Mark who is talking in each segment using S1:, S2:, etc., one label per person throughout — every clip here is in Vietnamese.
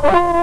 S1: Oh,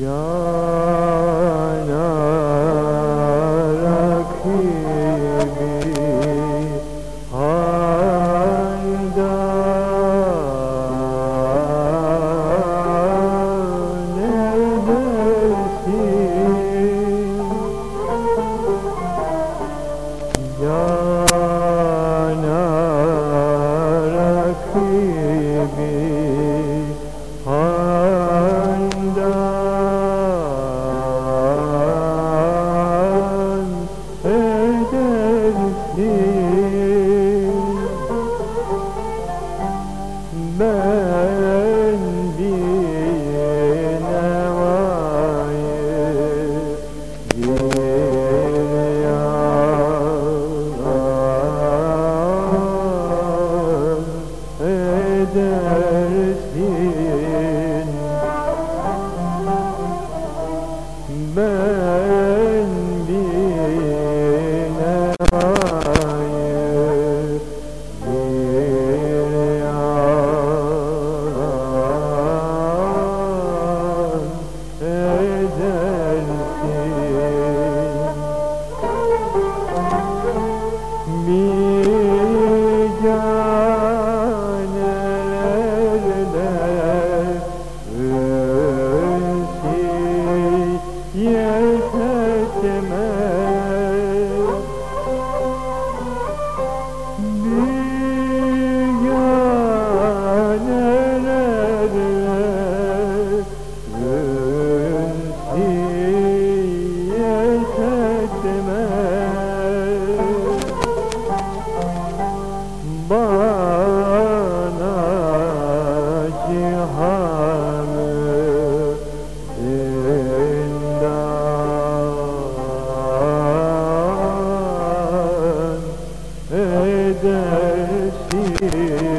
S1: Yo. gibi yetetme Diyanelere ünsiyet etme Bana cihan oh